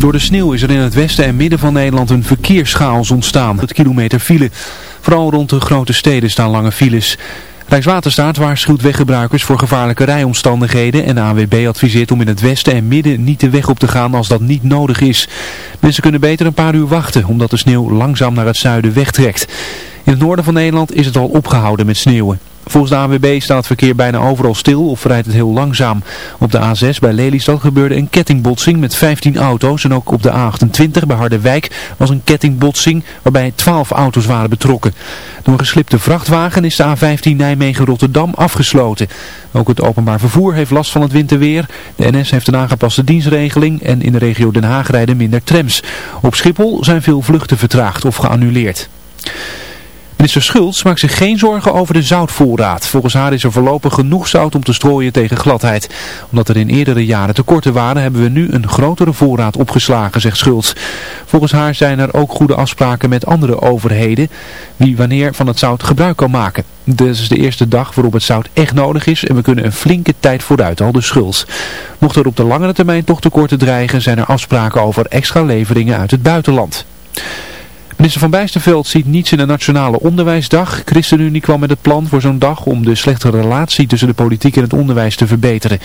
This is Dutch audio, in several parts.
Door de sneeuw is er in het westen en midden van Nederland een verkeerschaos ontstaan. Het kilometer file. Vooral rond de grote steden staan lange files. Rijkswaterstaat waarschuwt weggebruikers voor gevaarlijke rijomstandigheden en de ANWB adviseert om in het westen en midden niet de weg op te gaan als dat niet nodig is. Mensen kunnen beter een paar uur wachten omdat de sneeuw langzaam naar het zuiden wegtrekt. In het noorden van Nederland is het al opgehouden met sneeuwen. Volgens de ANWB staat het verkeer bijna overal stil of rijdt het heel langzaam. Op de A6 bij Lelystad gebeurde een kettingbotsing met 15 auto's. En ook op de A28 bij Harderwijk was een kettingbotsing waarbij 12 auto's waren betrokken. Door een geslipte vrachtwagen is de A15 Nijmegen-Rotterdam afgesloten. Ook het openbaar vervoer heeft last van het winterweer. De NS heeft een aangepaste dienstregeling en in de regio Den Haag rijden minder trams. Op Schiphol zijn veel vluchten vertraagd of geannuleerd. Minister Schultz maakt zich geen zorgen over de zoutvoorraad. Volgens haar is er voorlopig genoeg zout om te strooien tegen gladheid. Omdat er in eerdere jaren tekorten waren, hebben we nu een grotere voorraad opgeslagen, zegt Schultz. Volgens haar zijn er ook goede afspraken met andere overheden, wie wanneer van het zout gebruik kan maken. Dit is de eerste dag waarop het zout echt nodig is en we kunnen een flinke tijd vooruit, al de Schultz. Mocht er op de langere termijn toch tekorten dreigen, zijn er afspraken over extra leveringen uit het buitenland. Minister Van Bijsterveld ziet niets in de Nationale Onderwijsdag. ChristenUnie kwam met het plan voor zo'n dag om de slechte relatie tussen de politiek en het onderwijs te verbeteren.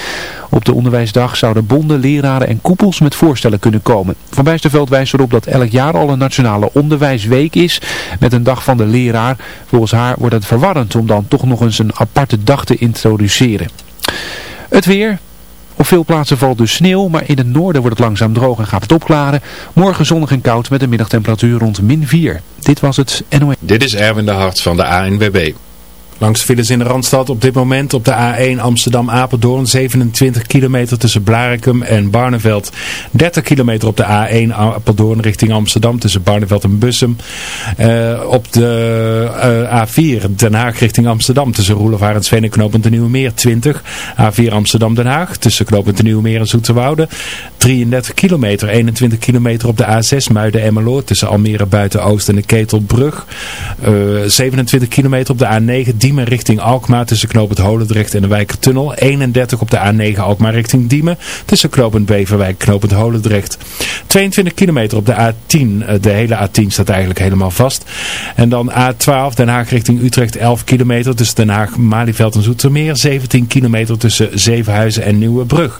Op de Onderwijsdag zouden bonden, leraren en koepels met voorstellen kunnen komen. Van Bijsterveld wijst erop dat elk jaar al een Nationale Onderwijsweek is met een dag van de leraar. Volgens haar wordt het verwarrend om dan toch nog eens een aparte dag te introduceren. Het weer, op veel plaatsen valt dus sneeuw, maar in het noorden wordt het langzaam droog en gaat het opklaren. Morgen zonnig en koud met een middagtemperatuur rond min 4. Dit was het NOE. Dit is Erwin de Hart van de ANWB. Langs files in de Randstad op dit moment op de A1 Amsterdam-Apeldoorn 27 kilometer tussen Blarikum en Barneveld. 30 kilometer op de A1 Apeldoorn richting Amsterdam tussen Barneveld en Bussum. Uh, op de uh, A4 Den Haag richting Amsterdam tussen Roelofarensveen en Knopend de Nieuwe Meer 20. A4 Amsterdam-Den Haag tussen Knopend de Nieuwe Meer en Zoeterwoude. 33 kilometer, 21 kilometer op de A6 Muiden-Emmeloord tussen Almere Buiten-Oost en de Ketelbrug. Uh, 27 kilometer op de A9 Diemen richting Alkmaar tussen knooppunt Holendrecht en de Wijkertunnel. 31 op de A9 Alkmaar richting Diemen tussen knooppunt Beverwijk en knooppunt Holendrecht. 22 kilometer op de A10. Eh, de hele A10 staat eigenlijk helemaal vast. En dan A12 Den Haag richting Utrecht 11 kilometer tussen Den Haag, Malieveld en Zoetermeer. 17 kilometer tussen Zevenhuizen en Nieuwebrug.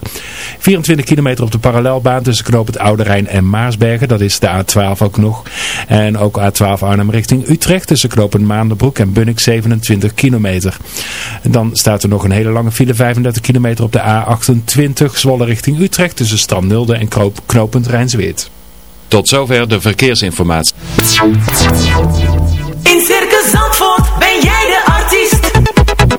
24 kilometer op de parallelbaan tussen knooppunt Oude Rijn en Maarsbergen. Dat is de A12 ook nog. En ook A12 Arnhem richting Utrecht tussen knooppunt Maandenbroek en Bunnik 27 kilometer. En dan staat er nog een hele lange file, 35 kilometer op de A28, Zwolle richting Utrecht tussen Strandnulde en knooppunt Rijnsweert. Tot zover de verkeersinformatie. In Circus Zandvoort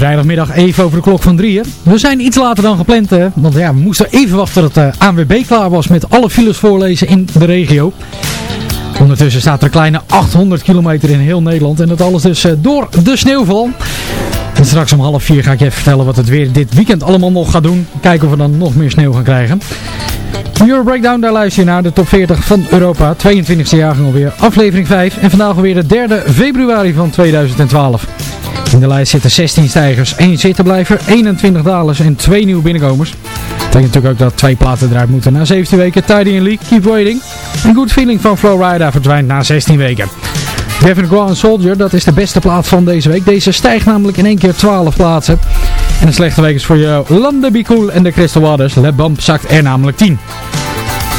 Vrijdagmiddag even over de klok van drieën. We zijn iets later dan gepland, hè, want ja, we moesten even wachten tot de ANWB klaar was met alle files voorlezen in de regio. Ondertussen staat er een kleine 800 kilometer in heel Nederland en dat alles dus eh, door de sneeuwval. En straks om half vier ga ik je even vertellen wat het weer dit weekend allemaal nog gaat doen. Kijken of we dan nog meer sneeuw gaan krijgen. Euro Breakdown, daar luister je naar de top 40 van Europa. 22e jaargang alweer, aflevering 5. En vandaag alweer de 3 februari van 2012. In de lijst zitten 16 stijgers, 1 zittenblijver, 21 dalers en 2 nieuwe binnenkomers. Dat betekent natuurlijk ook dat twee platen eruit moeten na 17 weken. Tidy and League, Keep Waiting. En Good Feeling van Flowrider verdwijnt na 16 weken. Gavin Grow Soldier, dat is de beste plaat van deze week. Deze stijgt namelijk in één keer 12 plaatsen. En een slechte week is voor je London Be Cool en de Crystal Waters. Le Bump zakt er namelijk 10.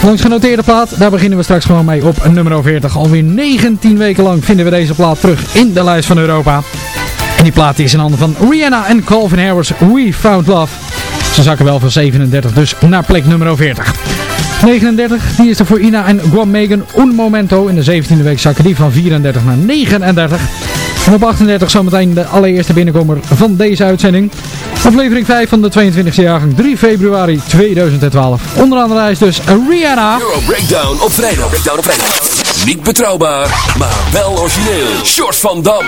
Langs genoteerde plaat, daar beginnen we straks gewoon mee op nummer 40. Alweer 19 weken lang vinden we deze plaat terug in de lijst van Europa. En die plaat is in handen van Rihanna en Calvin Harris, We Found Love. Ze zakken wel van 37 dus naar plek nummer 40. 39, die is er voor Ina en Guam Megan Un Momento. In de 17e week zakken die van 34 naar 39. En op 38 zometeen de allereerste binnenkomer van deze uitzending. Aflevering 5 van de 22e jaargang 3 februari 2012. Onderaan de lijst dus Rihanna. Euro Breakdown op vrijdag. Breakdown op vrijdag. Niet betrouwbaar, maar wel origineel. Short van Dam.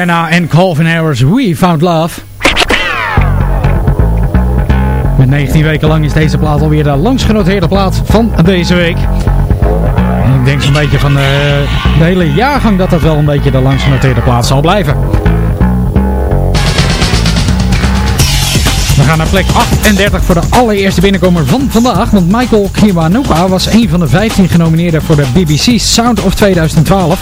Rihanna en Calvin Harris, We Found Love. Met 19 weken lang is deze plaat alweer de langst genoteerde plaat van deze week. Ik denk zo'n beetje van de, de hele jaargang dat dat wel een beetje de langst genoteerde plaat zal blijven. We gaan naar plek 38 voor de allereerste binnenkomer van vandaag. Want Michael Kiwanuka was een van de 15 genomineerden voor de BBC Sound of 2012.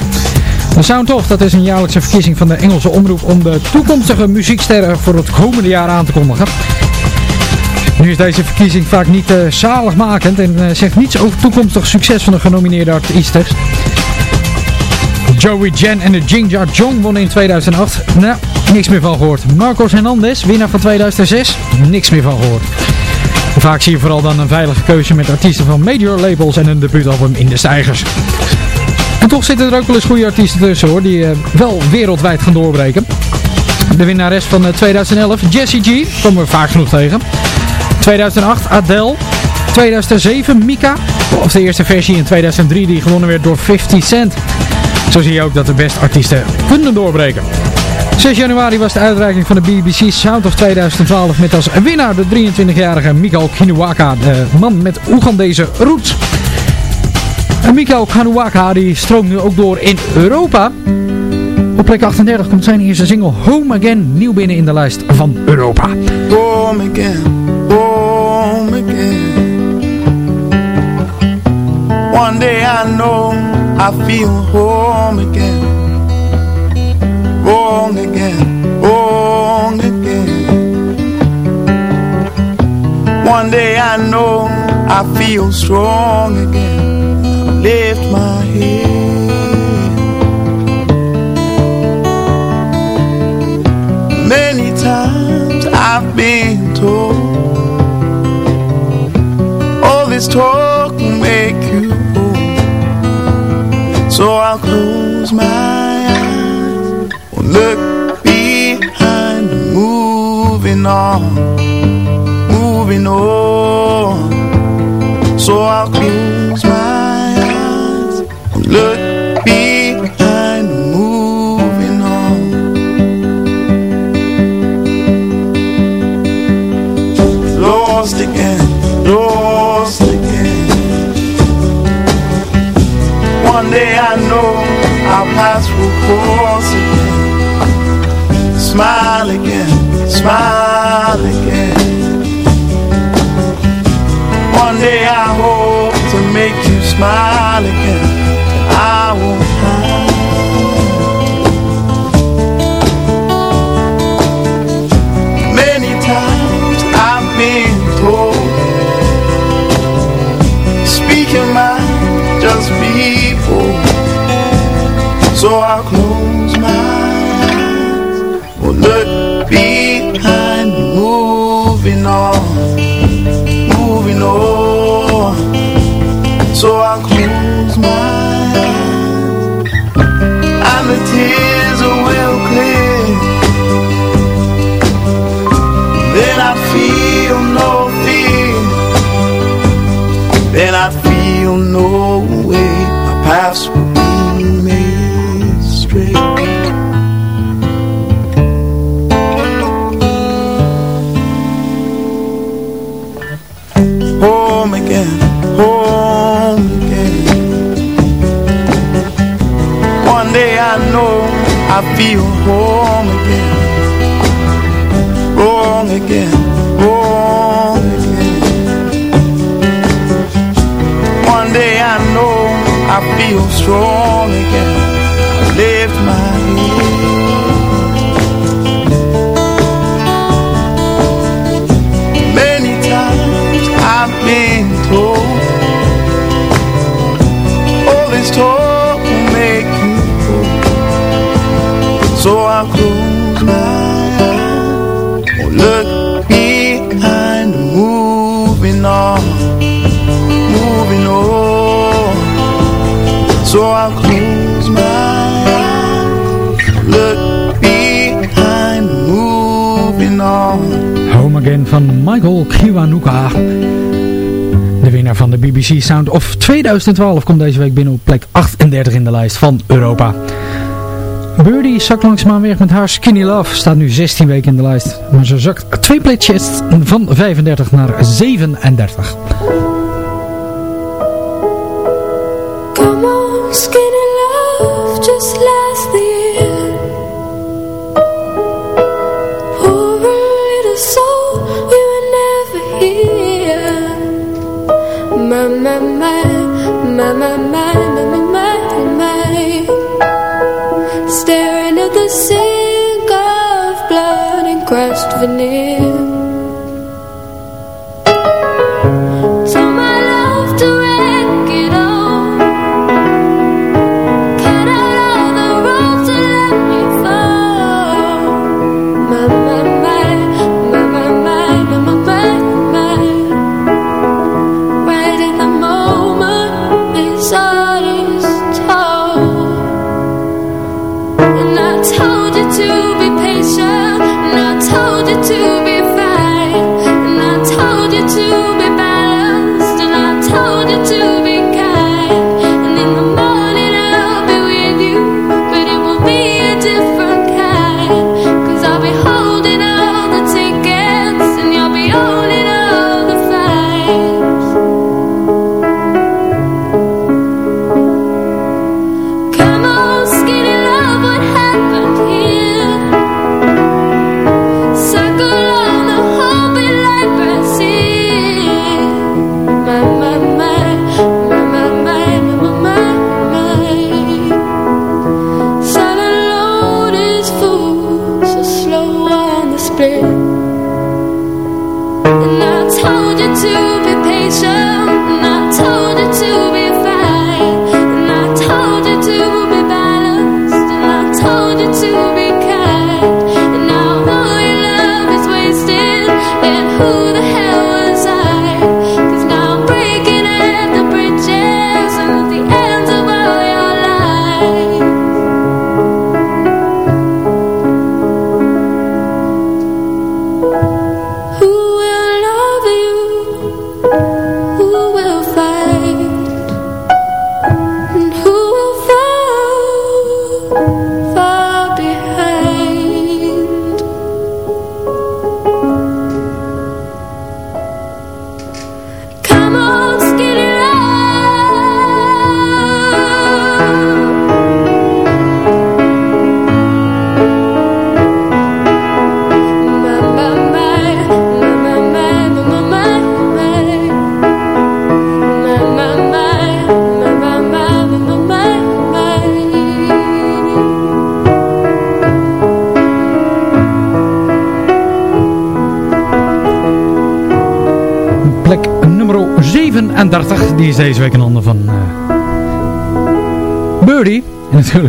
De Sound of, dat is een jaarlijkse verkiezing van de Engelse omroep om de toekomstige muzieksterren voor het komende jaar aan te kondigen. Nu is deze verkiezing vaak niet uh, zaligmakend en uh, zegt niets over toekomstig succes van de genomineerde artiesten. Joey Jen en de Jinja Jong wonnen in 2008. Nou, niks meer van gehoord. Marcos Hernandez, winnaar van 2006. Niks meer van gehoord. Vaak zie je vooral dan een veilige keuze met artiesten van major labels en een debuutalbum in de stijgers. En toch zitten er ook wel eens goede artiesten tussen hoor, die uh, wel wereldwijd gaan doorbreken. De winnares van 2011, Jessie G, komen we vaak genoeg tegen. 2008, Adele. 2007, Mika. Of de eerste versie in 2003 die gewonnen werd door 50 Cent. Zo zie je ook dat de beste artiesten kunnen doorbreken. 6 januari was de uitreiking van de BBC Sound of 2012 met als winnaar de 23-jarige Mikael Kinuwaka, de man met Oegandese roots. En Mikael Kinuwaka die stroomt nu ook door in Europa. Op plek 38 komt zijn eerste single Home Again nieuw binnen in de lijst van Europa. Home again, home again. One day I know I feel home again. Home again, home again. One day I know I feel strong again. Lift my head. Many times I've been told All this talk will make you old So I'll close my eyes Look behind Moving on Moving on So I'll close Smile again, smile again. Your mind, just bold So I'll close my eyes. Or look behind Moving on I feel home So I'll close my eyes. Look behind, moving on. Home Again van Michael Kiwanuka. De winnaar van de BBC Sound of 2012 komt deze week binnen op plek 38 in de lijst van Europa. Birdie zakt langzaamaan weg met haar Skinny Love. Staat nu 16 weken in de lijst. Maar ze zakt twee plekjes van 35 naar 37. My, my, my, my, to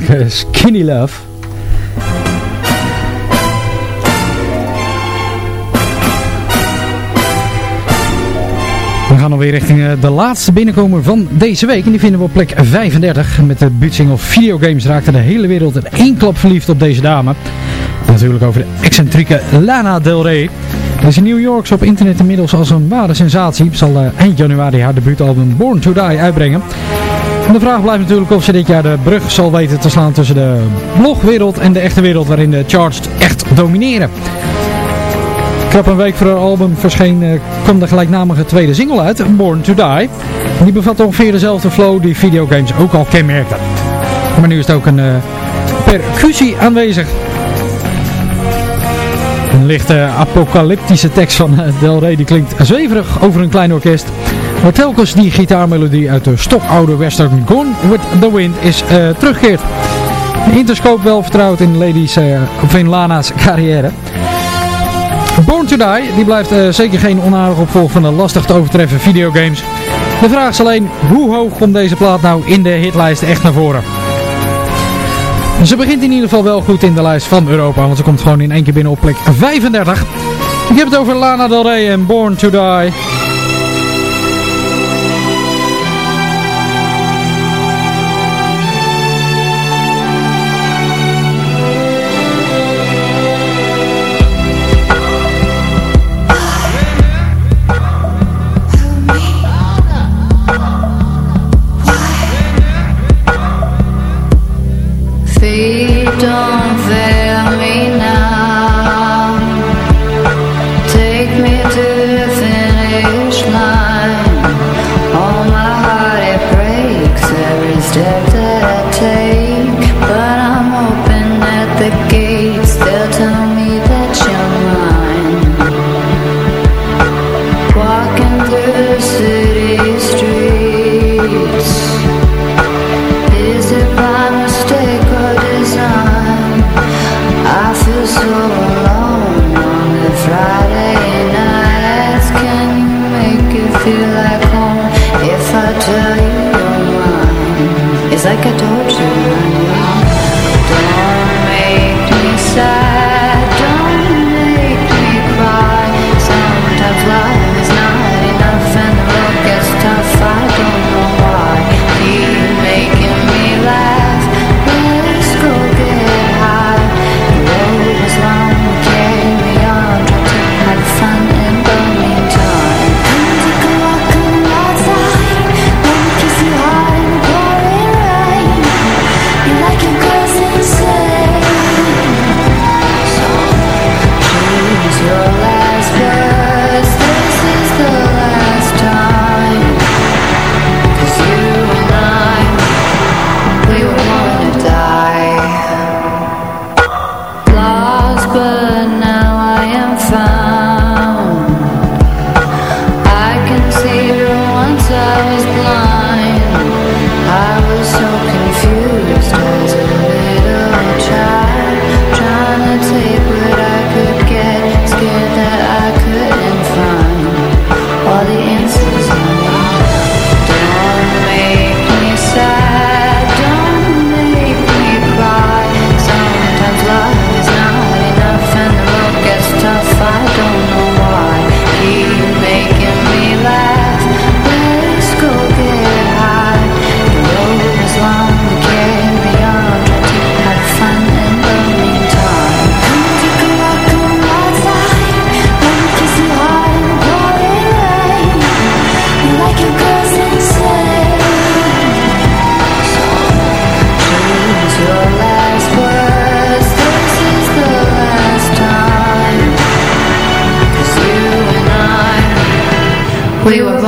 Skinny Love. We gaan alweer richting eh, de laatste binnenkomer van deze week. En die vinden we op plek 35. Met de buitsing of videogames raakte de hele wereld in één klap verliefd op deze dame. Natuurlijk over de excentrieke Lana Del Rey. In New York is op internet inmiddels als een ware sensatie. Zal eh, eind januari haar debuutalbum Born to Die uitbrengen. De vraag blijft natuurlijk of ze dit jaar de brug zal weten te slaan tussen de blogwereld en de echte wereld waarin de charts echt domineren. Krap een week voor haar album verscheen eh, kwam de gelijknamige tweede single uit, Born to Die. Die bevat ongeveer dezelfde flow die videogames ook al kenmerkten. Maar nu is het ook een eh, percussie aanwezig. Een lichte apocalyptische tekst van eh, Del Rey die klinkt zweverig over een klein orkest. Maar telkens die gitaarmelodie uit de stokoude western Gone with the Wind is eh, terugkeert. Interscope wel vertrouwd in Ladies eh, of in Lana's carrière. Born to Die, die blijft eh, zeker geen onaardig opvolger van de lastig te overtreffen videogames. De vraag is alleen, hoe hoog komt deze plaat nou in de hitlijst echt naar voren? Ze begint in ieder geval wel goed in de lijst van Europa, want ze komt gewoon in één keer binnen op plek 35. Ik heb het over Lana Del Rey en Born to Die. feel like home if I tell you you're mine? It's like I told you, I Don't make me sad.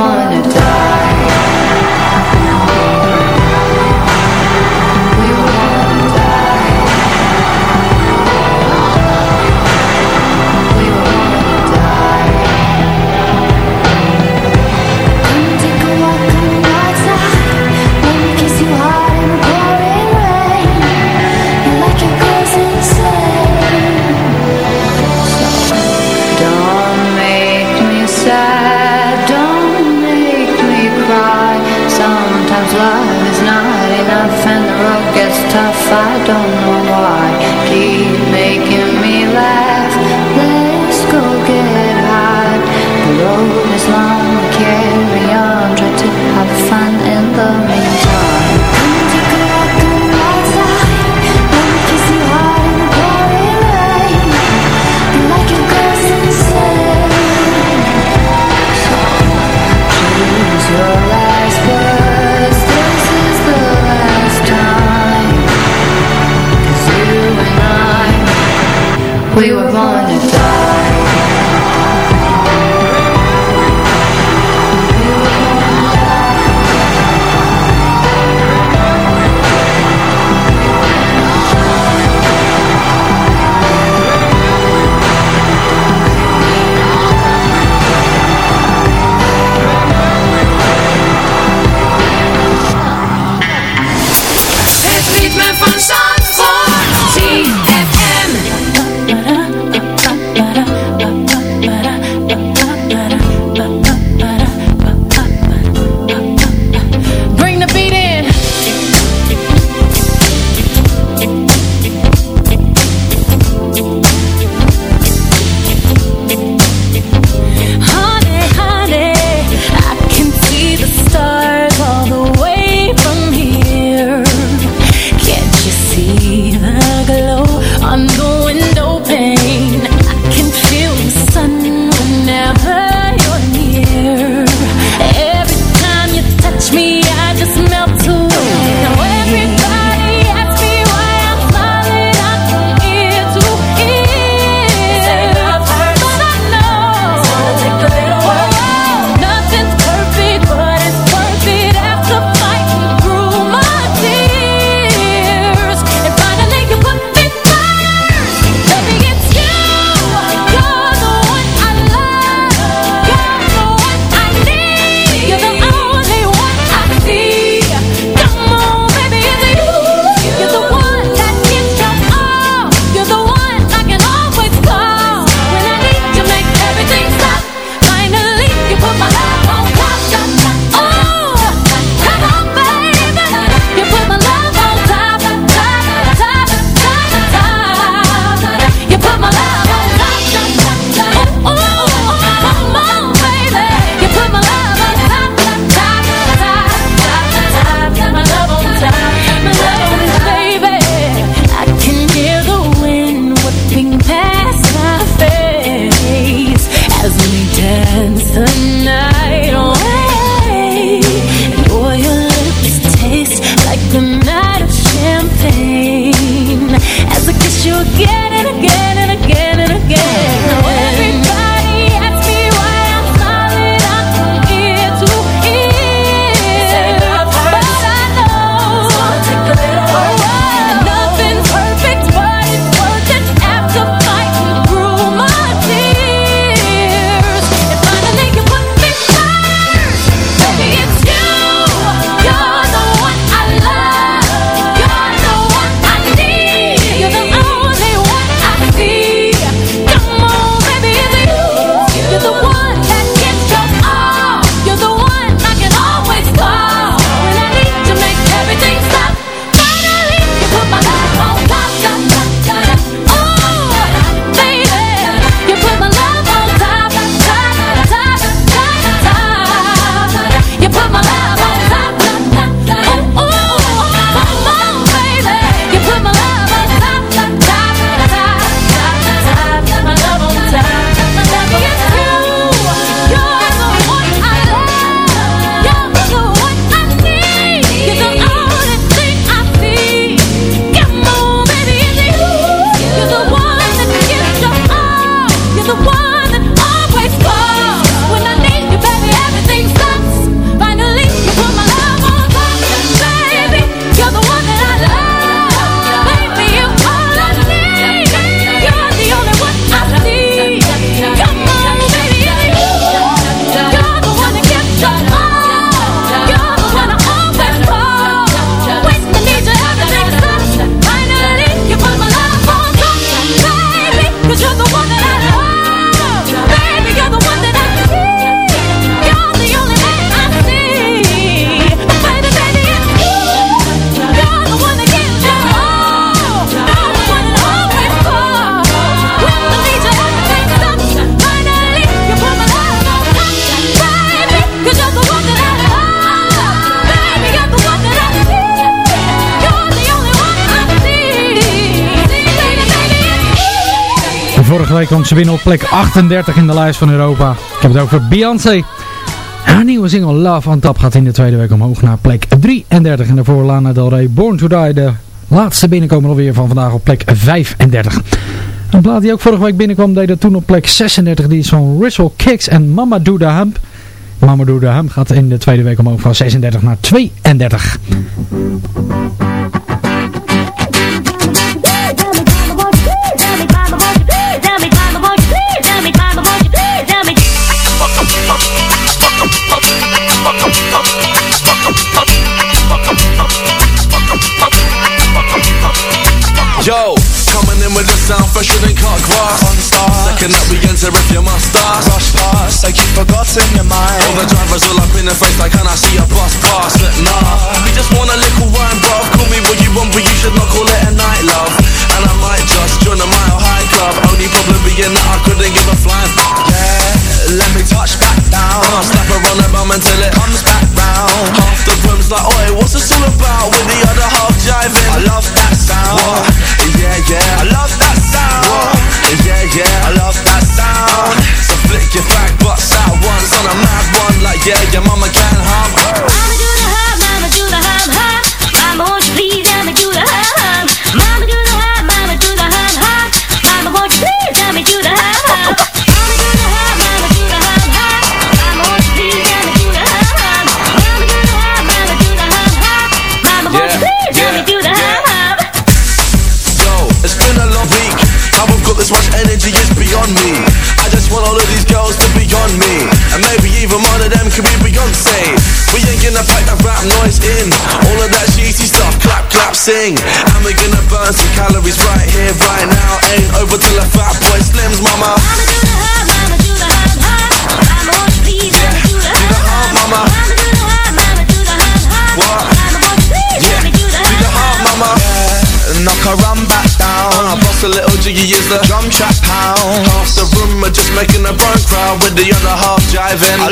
Oh. Kwam ze binnen op plek 38 in de lijst van Europa. Ik heb het over Beyoncé. Haar nieuwe single Love on Top gaat in de tweede week omhoog naar plek 33. En daarvoor Lana Del Rey Born to Die. De laatste binnenkomer alweer van vandaag op plek 35. Een plaat die ook vorige week binnenkwam deed dat toen op plek 36. Die is van Russell Kicks en Mama Do The Hump. Mama Do The Hump gaat in de tweede week omhoog van 36 naar 32. Second up we enter if you must start. Rush past, like you've forgotten your mind. All the drivers all up in the face like, can I see a bus pass? But nah, we just want a little wine, bruv. Call me what you want, but you should not call it a night, love. And I might just join a mile high club. Only problem being that I couldn't give a flying. Yeah, let me touch back down. Uh-huh. Slap her on the bum until it comes back round. Uh-huh. Half the room's like, oi, what's this all about? With the other half jiving. I love that sound. Back butts out once on a mad one, like yeah, your mama can sing. And we're gonna burn some calories right here, right now. Ain't over till a fat boy slims, mama. Mama do the hum, mama do the hum, hum. Mama won't you please let me do the hum, hum. mama. Mama do the hum, mama do the hum, hum. What? Mama won't you please let me do the hum, Do the heart, mama. Yeah, knock her run back down. I bust a little jiggy is the drum track pound. Half the room are just making a burn crowd with the other half jiving. I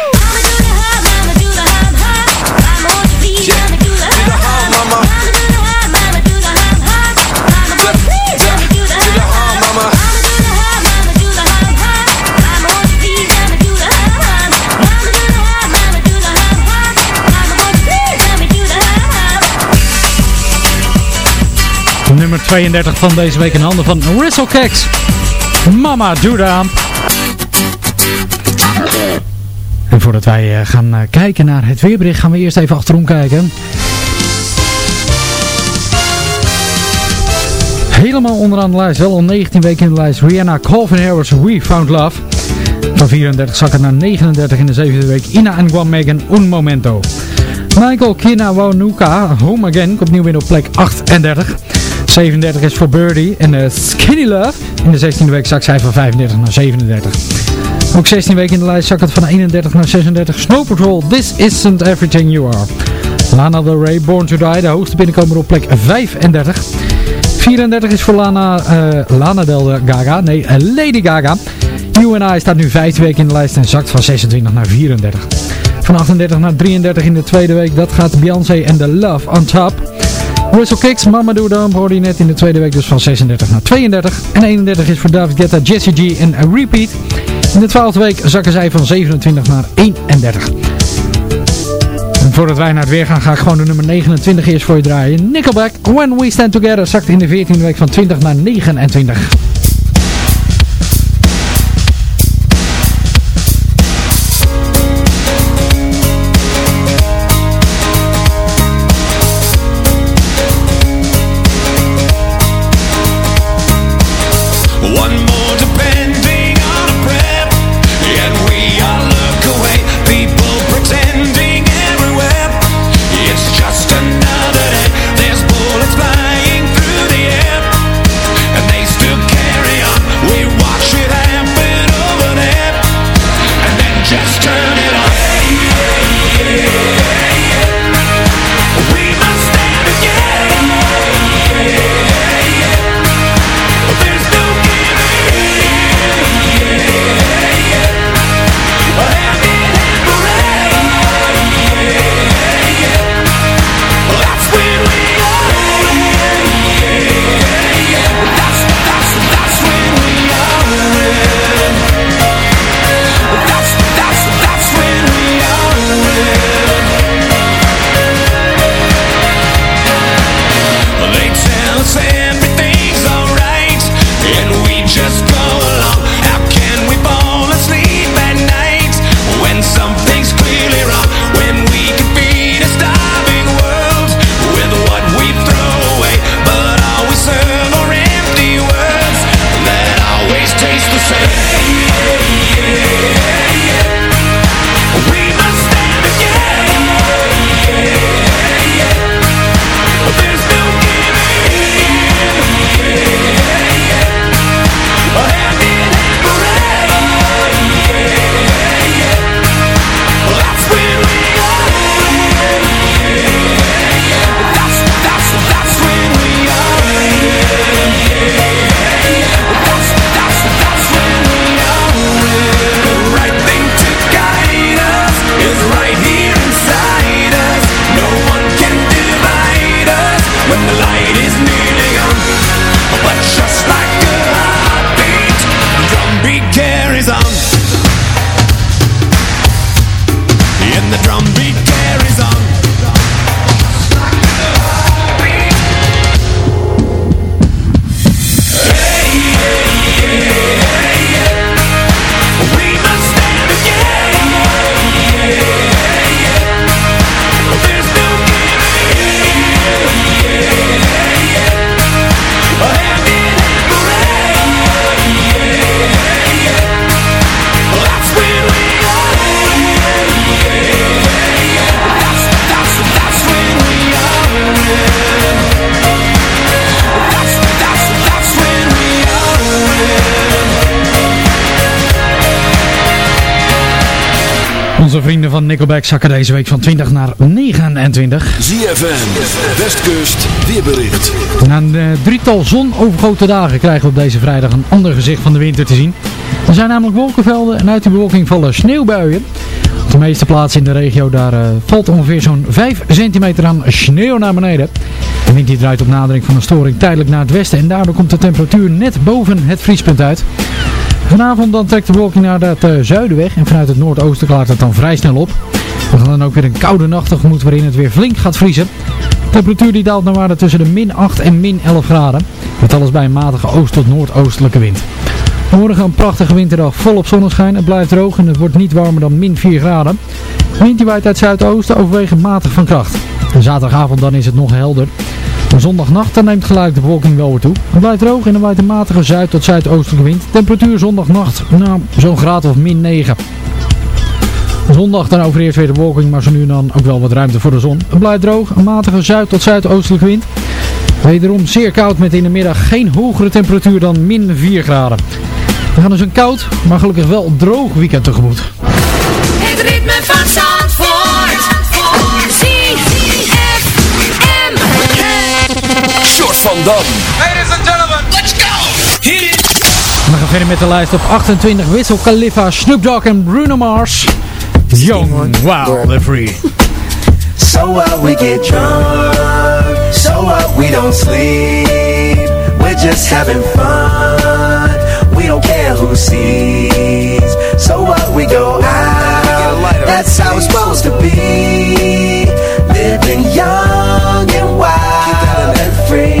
32 van deze week in handen van Whistlekex. Mama Duda. En voordat wij eh, gaan eh, kijken naar het weerbericht, gaan we eerst even achterom kijken. Helemaal onderaan de lijst, wel al 19 weken in de lijst. Rihanna Calvin Harris, We Found Love. Van 34 zakken naar 39 in de zevende week. Ina en Guam Megan, Un Momento. Michael Kinawanuka, Home Again, komt nieuw weer op plek 38. 37 is voor Birdie en uh, Skinny Love. In de 16e week zak zij van 35 naar 37. Ook 16 weken in de lijst zak het van 31 naar 36. Snow Patrol, This Isn't Everything You Are. Lana Del Rey, Born to Die, de hoogste binnenkomer op plek 35. 34 is voor Lana, uh, Lana Del Gaga, nee, uh, Lady Gaga. You and I staat nu 15 weken in de lijst en zakt van 26 naar 34. Van 38 naar 33 in de tweede week, dat gaat Beyoncé en The Love on Top. Russell Kicks, Mama Do Dump hoorde net in de tweede week dus van 36 naar 32. En 31 is voor David Guetta, Jesse G en Repeat. In de twaalfde week zakken zij van 27 naar 31. En voordat wij naar het weer gaan, ga ik gewoon de nummer 29 eerst voor je draaien. Nickelback, When We Stand Together, zakt in de 14e week van 20 naar 29. Onze vrienden van Nickelback zakken deze week van 20 naar 29. ZFM, Westkust, weerbericht. Na een eh, drietal zonovergoten dagen krijgen we op deze vrijdag een ander gezicht van de winter te zien. Er zijn namelijk wolkenvelden en uit die bewolking vallen sneeuwbuien. Op de meeste plaatsen in de regio daar eh, valt ongeveer zo'n 5 centimeter aan sneeuw naar beneden. De wind die draait op nadering van een storing tijdelijk naar het westen en daardoor komt de temperatuur net boven het vriespunt uit. Vanavond dan trekt de bewolking naar het eh, zuiden weg en vanuit het noordoosten klaart het dan vrij snel op. We gaan dan ook weer een koude nacht tegemoet waarin het weer flink gaat vriezen. De temperatuur die daalt naar waarde tussen de min 8 en min 11 graden. Met alles bij een matige oost- tot noordoostelijke wind. Morgen een prachtige winterdag volop zonneschijn. Het blijft droog en het wordt niet warmer dan min 4 graden. De wind die waait uit zuidoosten overwegend matig van kracht. En zaterdagavond dan is het nog helder. Zondagnacht neemt gelijk de bewolking wel weer toe. Het blijft droog en er waait een matige zuid- tot zuidoostelijke wind. Temperatuur zondagnacht, nou, zo'n graad of min 9. Zondag dan overeerst weer de bewolking, maar zo nu dan ook wel wat ruimte voor de zon. Het blijft droog, een matige zuid- tot zuidoostelijke wind. Wederom zeer koud met in de middag geen hogere temperatuur dan min 4 graden. We gaan dus een koud, maar gelukkig wel droog weekend tegemoet. Het ritme van. Short van Dam. Ladies and gentlemen, let's go. Hit it. We gaan verder met de lijst op 28 Wissel Khalifa, Snoop Dogg en Bruno Mars. Young, wow, they're free. So what we get drunk, so what we don't sleep. We're just having fun, we don't care who sees. So what we go out, that's how it's supposed to be. Living young and wild and free.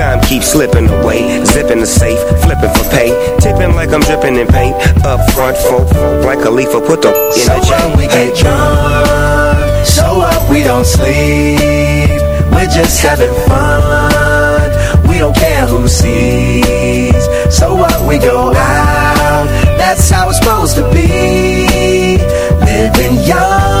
Time keeps slipping away. Zipping the safe, flipping for pay. Tipping like I'm dripping in paint. Up front, folk, like a leaf, put the in So the chain. we get drunk, so what we don't sleep. We're just having fun, we don't care who sees. So what we go out, that's how it's supposed to be. Living young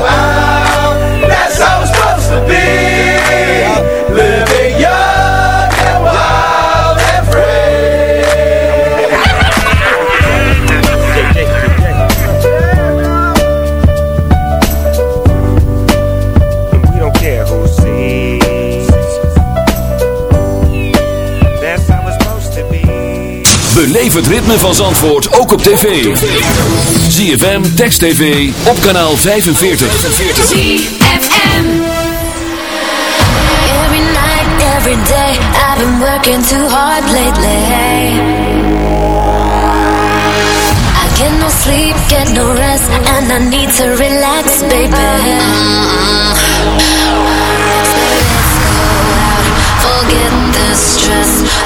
ritme van Zandvoort ook op tv. ZFM, Text TV, op kanaal 45. ZFM. Every night every day. I've been working too hard lately. I get no sleep, get no rest, and I need to relax, baby. Forget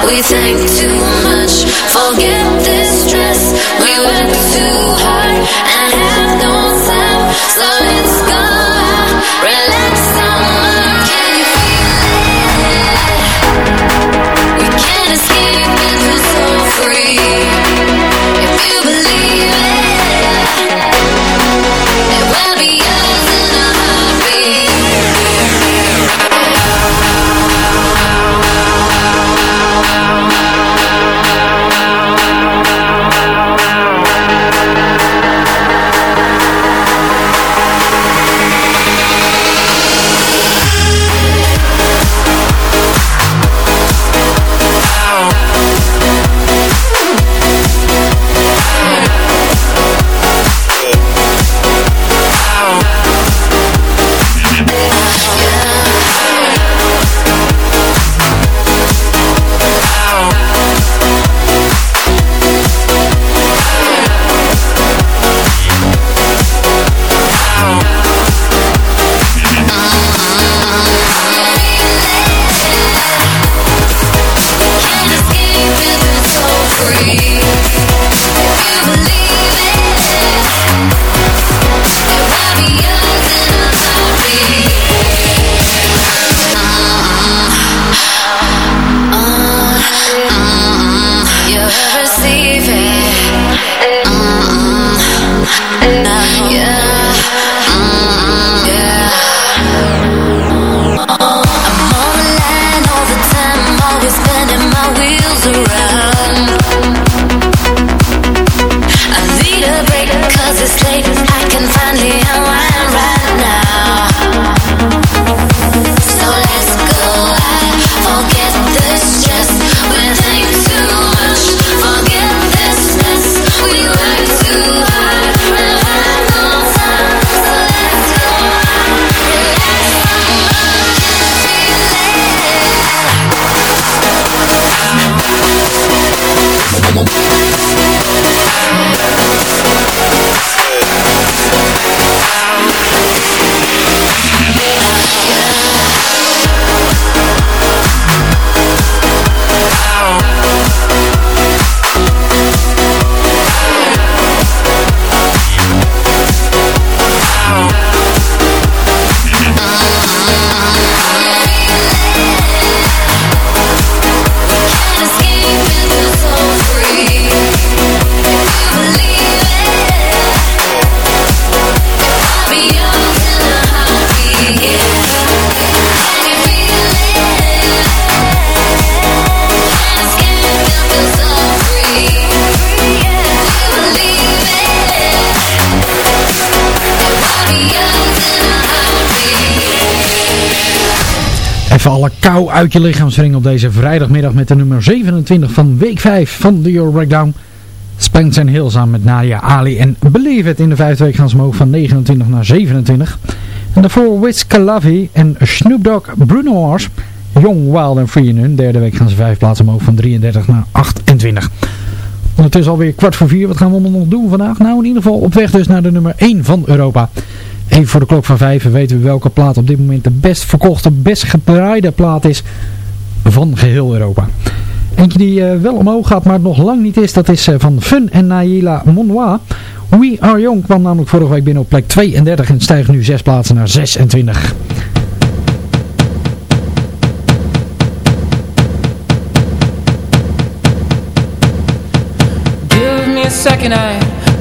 We think too much. Forget this stress. We work too hard and have no time. So let's go Even alle kou uit je lichaam wringen op deze vrijdagmiddag met de nummer 27 van week 5 van de Euro Breakdown. Spanks en Hill samen met Nadia Ali en Believe It. In de vijfde week gaan ze omhoog van 29 naar 27. En daarvoor Wiz Khalifa en Snoop Dogg Bruno Mars. Young, Wild and Free in hun derde week gaan ze vijf plaatsen omhoog van 33 naar 28. Ondertussen alweer kwart voor vier. Wat gaan we allemaal nog doen vandaag? Nou, in ieder geval op weg dus naar de nummer 1 van Europa. Even voor de klok van 5 weten we welke plaat op dit moment de best verkochte, best gedraaide plaat is van geheel Europa. Eentje die eh, wel omhoog gaat, maar het nog lang niet is, dat is eh, van Fun en Naila Monwa. We Are Young kwam namelijk vorige week binnen op plek 32 en stijgt nu 6 plaatsen naar 26. Give me a second, I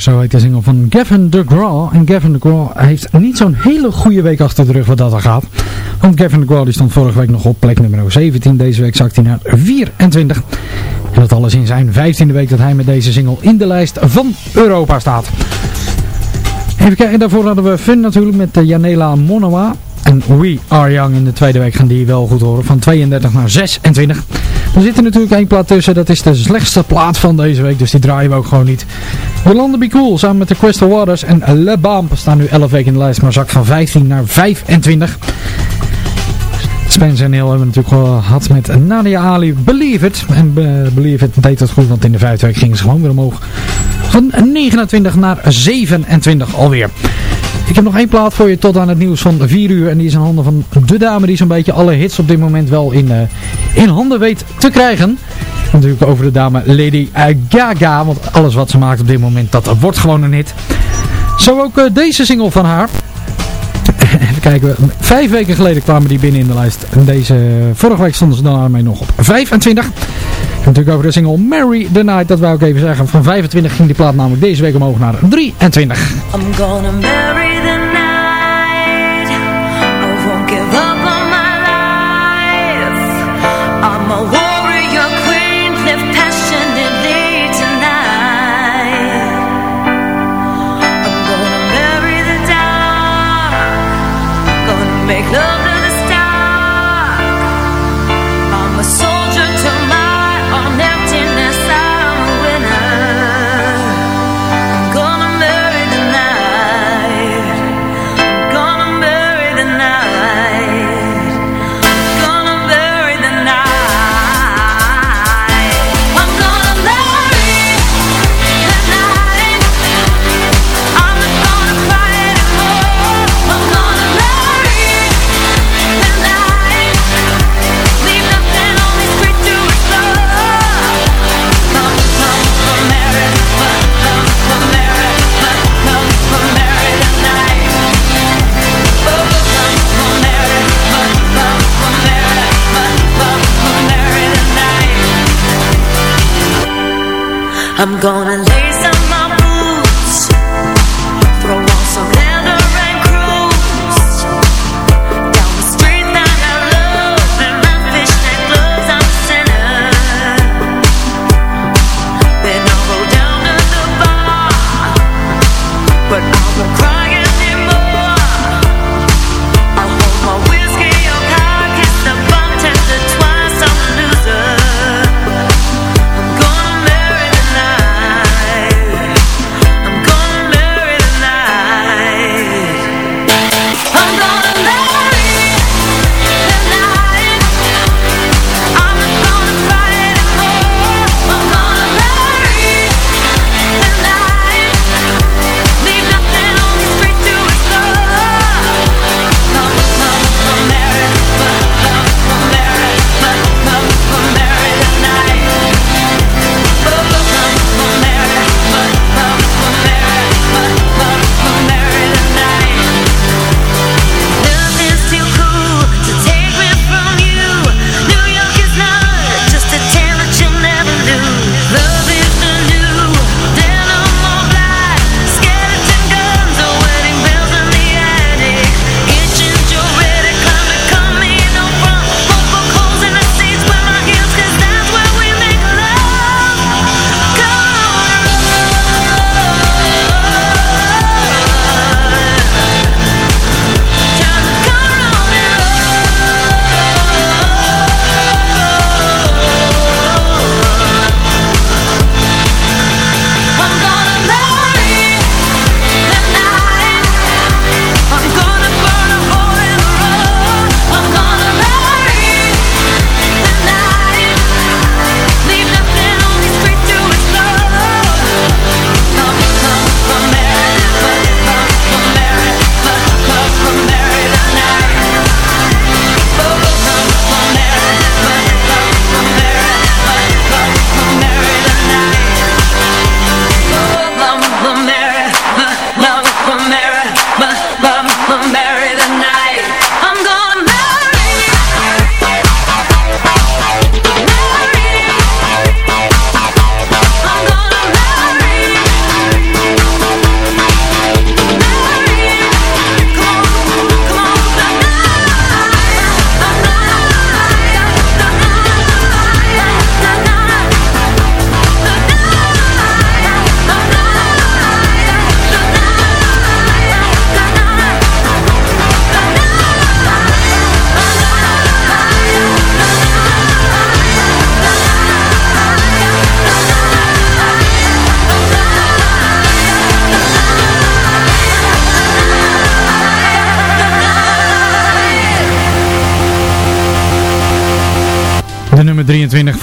Sweeter, zo heet de single van Gavin DeGraw. En Gavin DeGraw heeft niet zo'n hele goede week achter de rug wat dat er gaat. Want Gavin DeGraw die stond vorige week nog op plek nummer 17. Deze week zakt hij naar 24. En dat alles in zijn 15e week dat hij met deze single in de lijst van Europa staat. Even kijken, daarvoor hadden we Fun natuurlijk met eh, Janela Monowa. En We Are Young in de tweede week gaan die wel goed horen. Van 32 naar 26. Er zit er natuurlijk één plaat tussen. Dat is de slechtste plaat van deze week. Dus die draaien we ook gewoon niet. Yolanda Be Cool samen met de Crystal Waters en Le Bamp staan nu 11 weken in de lijst. Maar zak van 15 naar 25. Spencer en Hill hebben natuurlijk gehad met Nadia Ali, Believe It. En eh, Believe It deed dat goed, want in de vijfde week ging ze gewoon weer omhoog. Van 29 naar 27 alweer. Ik heb nog één plaat voor je tot aan het nieuws van 4 uur. En die is in handen van de dame die zo'n beetje alle hits op dit moment wel in, eh, in handen weet te krijgen. Natuurlijk over de dame Lady Gaga. Want alles wat ze maakt op dit moment, dat wordt gewoon een hit. Zo ook eh, deze single van haar. Even kijken, vijf weken geleden kwamen die binnen in de lijst. En deze, vorige week stonden ze mij nog op 25. En natuurlijk over de single Mary the Night, dat wou ik even zeggen. Van 25 ging die plaat namelijk deze week omhoog naar 23. I'm gonna marry I'm gonna lace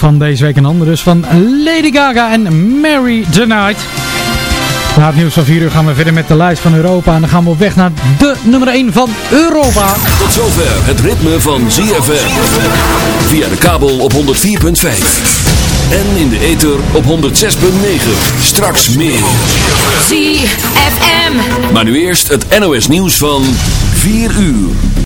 van deze week een ander dus van Lady Gaga en Mary the Night. Na het nieuws van 4 uur gaan we verder met de lijst van Europa. En dan gaan we op weg naar de nummer 1 van Europa. Tot zover het ritme van ZFM. Via de kabel op 104.5. En in de ether op 106.9. Straks meer. ZFM. Maar nu eerst het NOS nieuws van 4 uur.